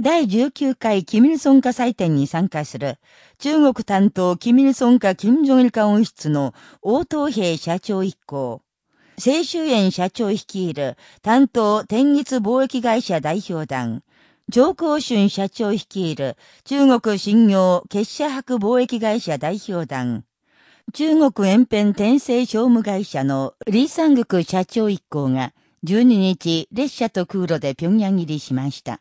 第19回キミルソン化祭典に参加する中国担当キミルソン化金正日化温室の王東平社長一行、清州園社長率いる担当天日貿易会社代表団、上皇春社長率いる中国信用結社博貿易会社代表団、中国延辺天聖商務会社の李三国社長一行が12日列車と空路で平壌入りしました。